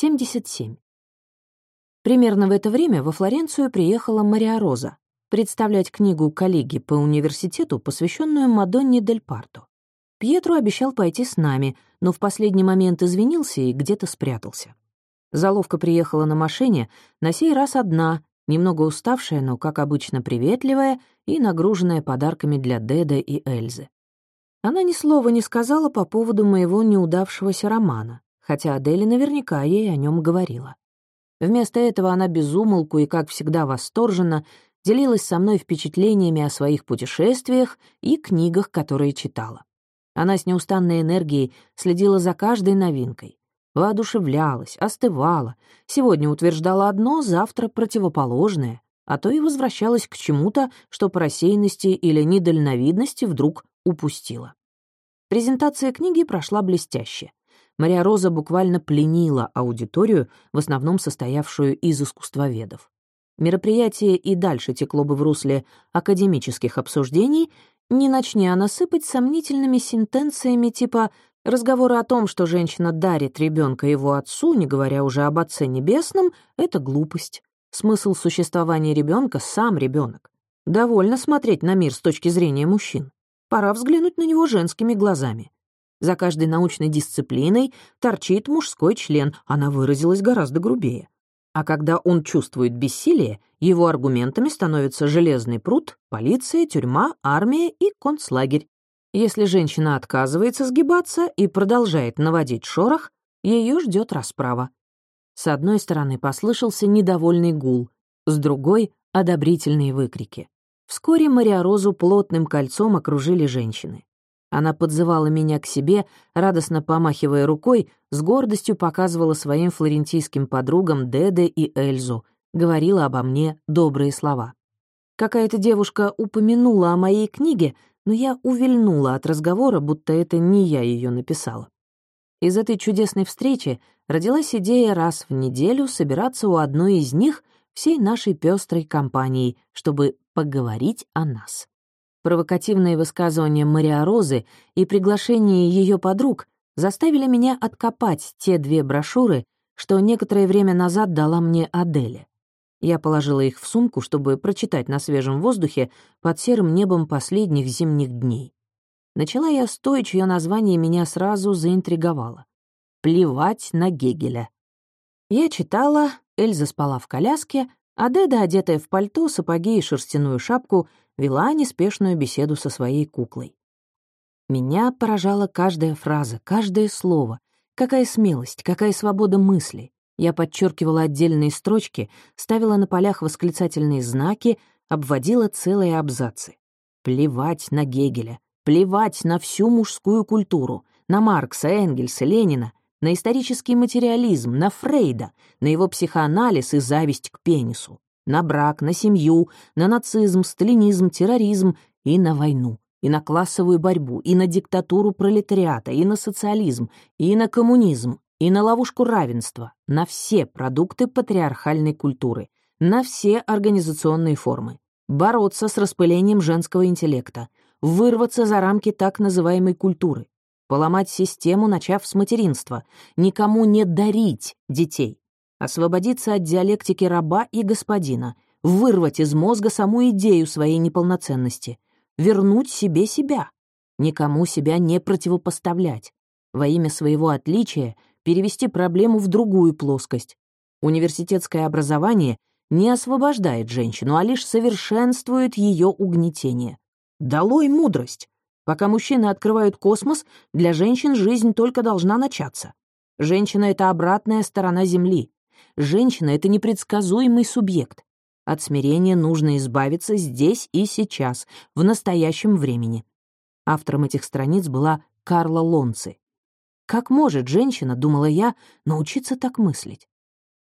77. Примерно в это время во Флоренцию приехала Мария Роза представлять книгу коллеги по университету, посвященную Мадонне Дель Парто. Пьетру обещал пойти с нами, но в последний момент извинился и где-то спрятался. Заловка приехала на машине, на сей раз одна, немного уставшая, но, как обычно, приветливая и нагруженная подарками для Деда и Эльзы. Она ни слова не сказала по поводу моего неудавшегося романа, хотя Адели наверняка ей о нем говорила. Вместо этого она безумолку и, как всегда, восторженно делилась со мной впечатлениями о своих путешествиях и книгах, которые читала. Она с неустанной энергией следила за каждой новинкой, воодушевлялась, остывала, сегодня утверждала одно, завтра противоположное, а то и возвращалась к чему-то, что по рассеянности или недальновидности вдруг упустила. Презентация книги прошла блестяще. Мария Роза буквально пленила аудиторию, в основном состоявшую из искусствоведов. Мероприятие и дальше текло бы в русле академических обсуждений, не начни она сыпать сомнительными сентенциями типа разговоры о том, что женщина дарит ребенка его отцу, не говоря уже об Отце Небесном, это глупость. Смысл существования ребенка сам ребенок. Довольно смотреть на мир с точки зрения мужчин. Пора взглянуть на него женскими глазами. За каждой научной дисциплиной торчит мужской член, она выразилась гораздо грубее. А когда он чувствует бессилие, его аргументами становятся железный пруд, полиция, тюрьма, армия и концлагерь. Если женщина отказывается сгибаться и продолжает наводить шорох, ее ждет расправа. С одной стороны послышался недовольный гул, с другой — одобрительные выкрики. Вскоре Мариорозу плотным кольцом окружили женщины. Она подзывала меня к себе, радостно помахивая рукой, с гордостью показывала своим флорентийским подругам Деде и Эльзу, говорила обо мне добрые слова. Какая-то девушка упомянула о моей книге, но я увильнула от разговора, будто это не я ее написала. Из этой чудесной встречи родилась идея раз в неделю собираться у одной из них всей нашей пестрой компанией, чтобы поговорить о нас. Провокативные высказывания Мария Розы и приглашение ее подруг заставили меня откопать те две брошюры, что некоторое время назад дала мне Аделя. Я положила их в сумку, чтобы прочитать на свежем воздухе под серым небом последних зимних дней. Начала я с той, чье название меня сразу заинтриговало. «Плевать на Гегеля». Я читала, Эльза спала в коляске, а Деда, одетая в пальто, сапоги и шерстяную шапку, вела неспешную беседу со своей куклой. Меня поражала каждая фраза, каждое слово. Какая смелость, какая свобода мысли. Я подчеркивала отдельные строчки, ставила на полях восклицательные знаки, обводила целые абзацы. Плевать на Гегеля, плевать на всю мужскую культуру, на Маркса, Энгельса, Ленина, на исторический материализм, на Фрейда, на его психоанализ и зависть к пенису на брак, на семью, на нацизм, сталинизм, терроризм и на войну, и на классовую борьбу, и на диктатуру пролетариата, и на социализм, и на коммунизм, и на ловушку равенства, на все продукты патриархальной культуры, на все организационные формы, бороться с распылением женского интеллекта, вырваться за рамки так называемой культуры, поломать систему, начав с материнства, никому не дарить детей, освободиться от диалектики раба и господина, вырвать из мозга саму идею своей неполноценности, вернуть себе себя, никому себя не противопоставлять, во имя своего отличия перевести проблему в другую плоскость. Университетское образование не освобождает женщину, а лишь совершенствует ее угнетение. Долой мудрость! Пока мужчины открывают космос, для женщин жизнь только должна начаться. Женщина — это обратная сторона Земли. Женщина — это непредсказуемый субъект. От смирения нужно избавиться здесь и сейчас, в настоящем времени. Автором этих страниц была Карла Лонци. Как может женщина, думала я, научиться так мыслить?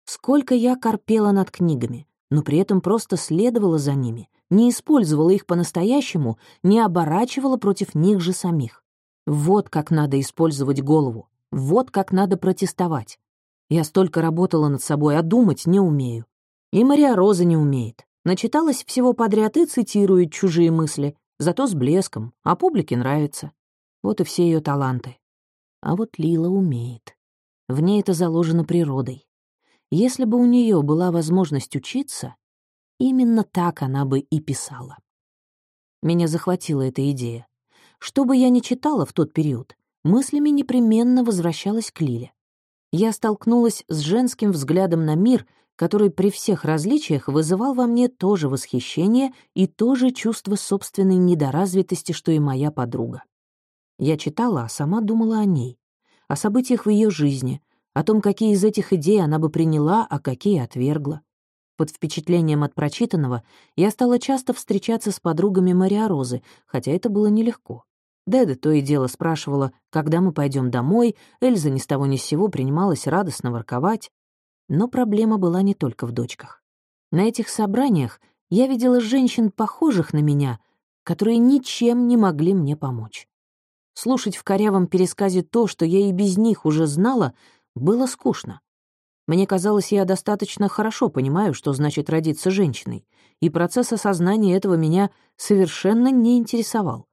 Сколько я корпела над книгами, но при этом просто следовала за ними, не использовала их по-настоящему, не оборачивала против них же самих. Вот как надо использовать голову, вот как надо протестовать. Я столько работала над собой, а думать не умею. И Мария Роза не умеет. Начиталась всего подряд и цитирует чужие мысли, зато с блеском, а публике нравится. Вот и все ее таланты. А вот Лила умеет. В ней это заложено природой. Если бы у нее была возможность учиться, именно так она бы и писала. Меня захватила эта идея. Что бы я ни читала в тот период, мыслями непременно возвращалась к Лиле. Я столкнулась с женским взглядом на мир, который при всех различиях вызывал во мне то же восхищение и то же чувство собственной недоразвитости, что и моя подруга. Я читала, а сама думала о ней, о событиях в ее жизни, о том, какие из этих идей она бы приняла, а какие отвергла. Под впечатлением от прочитанного я стала часто встречаться с подругами Мариорозы, хотя это было нелегко. Деда то и дело спрашивала, когда мы пойдем домой, Эльза ни с того ни с сего принималась радостно ворковать. Но проблема была не только в дочках. На этих собраниях я видела женщин, похожих на меня, которые ничем не могли мне помочь. Слушать в корявом пересказе то, что я и без них уже знала, было скучно. Мне казалось, я достаточно хорошо понимаю, что значит родиться женщиной, и процесс осознания этого меня совершенно не интересовал.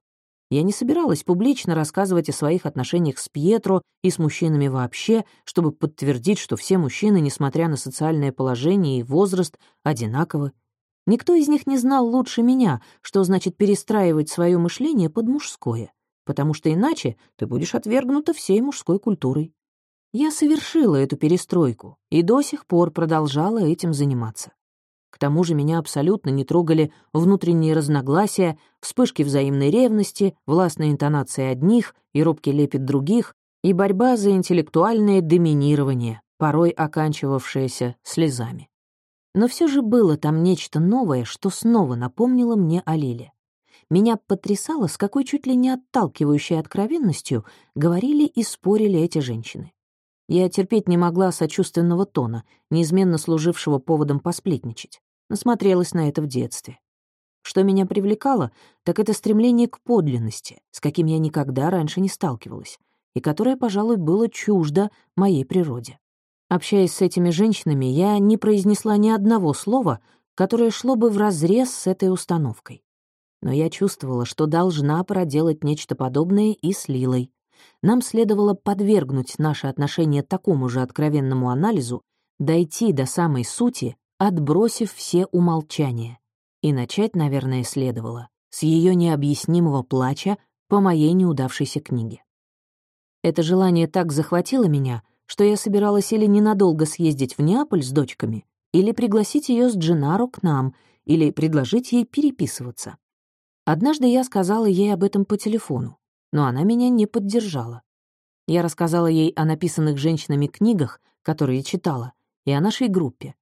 Я не собиралась публично рассказывать о своих отношениях с Пьетро и с мужчинами вообще, чтобы подтвердить, что все мужчины, несмотря на социальное положение и возраст, одинаковы. Никто из них не знал лучше меня, что значит перестраивать свое мышление под мужское, потому что иначе ты будешь отвергнута всей мужской культурой. Я совершила эту перестройку и до сих пор продолжала этим заниматься. К тому же меня абсолютно не трогали внутренние разногласия, вспышки взаимной ревности, властные интонации одних и робкий лепет других, и борьба за интеллектуальное доминирование, порой оканчивавшееся слезами. Но все же было там нечто новое, что снова напомнило мне о Лиле. Меня потрясало, с какой чуть ли не отталкивающей откровенностью говорили и спорили эти женщины. Я терпеть не могла сочувственного тона, неизменно служившего поводом посплетничать. Насмотрелась на это в детстве. Что меня привлекало, так это стремление к подлинности, с каким я никогда раньше не сталкивалась, и которое, пожалуй, было чуждо моей природе. Общаясь с этими женщинами, я не произнесла ни одного слова, которое шло бы вразрез с этой установкой. Но я чувствовала, что должна проделать нечто подобное и с Лилой, нам следовало подвергнуть наши отношения такому же откровенному анализу, дойти до самой сути, отбросив все умолчания. И начать, наверное, следовало с ее необъяснимого плача по моей неудавшейся книге. Это желание так захватило меня, что я собиралась или ненадолго съездить в Неаполь с дочками, или пригласить ее с Дженаро к нам, или предложить ей переписываться. Однажды я сказала ей об этом по телефону но она меня не поддержала. Я рассказала ей о написанных женщинами книгах, которые читала, и о нашей группе.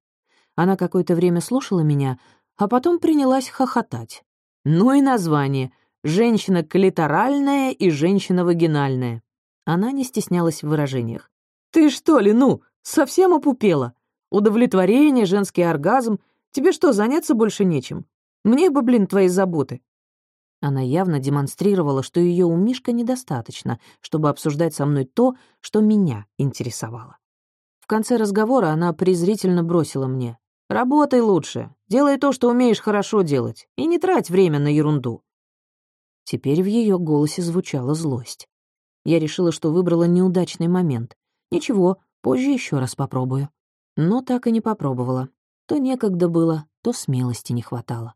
Она какое-то время слушала меня, а потом принялась хохотать. Ну и название «Женщина клиторальная» и «Женщина вагинальная». Она не стеснялась в выражениях. «Ты что ли, ну, совсем опупела? Удовлетворение, женский оргазм. Тебе что, заняться больше нечем? Мне бы, блин, твои заботы. Она явно демонстрировала, что ее у Мишка недостаточно, чтобы обсуждать со мной то, что меня интересовало. В конце разговора она презрительно бросила мне. «Работай лучше, делай то, что умеешь хорошо делать, и не трать время на ерунду». Теперь в ее голосе звучала злость. Я решила, что выбрала неудачный момент. Ничего, позже еще раз попробую. Но так и не попробовала. То некогда было, то смелости не хватало.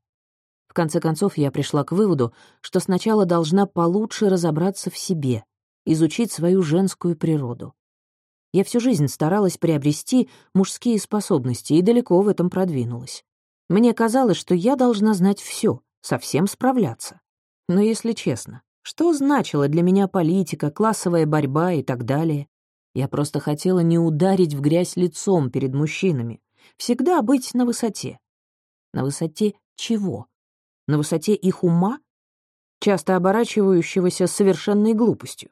В конце концов, я пришла к выводу, что сначала должна получше разобраться в себе, изучить свою женскую природу. Я всю жизнь старалась приобрести мужские способности и далеко в этом продвинулась. Мне казалось, что я должна знать все, совсем справляться. Но если честно, что значила для меня политика, классовая борьба и так далее? Я просто хотела не ударить в грязь лицом перед мужчинами, всегда быть на высоте. На высоте чего? На высоте их ума, часто оборачивающегося совершенной глупостью.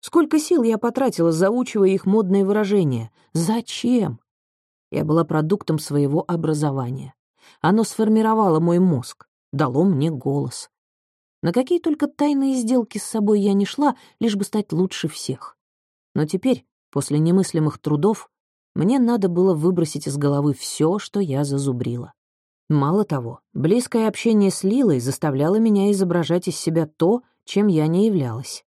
Сколько сил я потратила, заучивая их модные выражения. Зачем? Я была продуктом своего образования. Оно сформировало мой мозг, дало мне голос. На какие только тайные сделки с собой я не шла, лишь бы стать лучше всех. Но теперь, после немыслимых трудов, мне надо было выбросить из головы все, что я зазубрила. Мало того, близкое общение с Лилой заставляло меня изображать из себя то, чем я не являлась.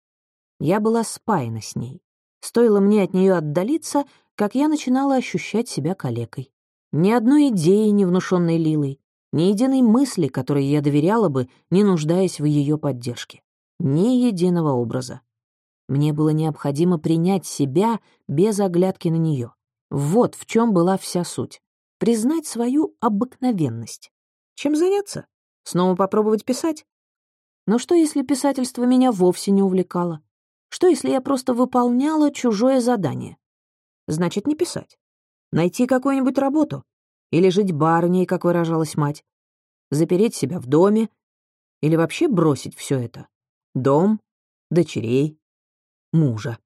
Я была спаяна с ней. Стоило мне от нее отдалиться, как я начинала ощущать себя калекой. Ни одной идеи, не внушенной Лилой, ни единой мысли, которой я доверяла бы, не нуждаясь в ее поддержке. Ни единого образа. Мне было необходимо принять себя без оглядки на нее. Вот в чем была вся суть. Признать свою обыкновенность. Чем заняться? Снова попробовать писать? Но что, если писательство меня вовсе не увлекало? Что, если я просто выполняла чужое задание? Значит, не писать. Найти какую-нибудь работу. Или жить барыней, как выражалась мать. Запереть себя в доме. Или вообще бросить все это. Дом, дочерей, мужа.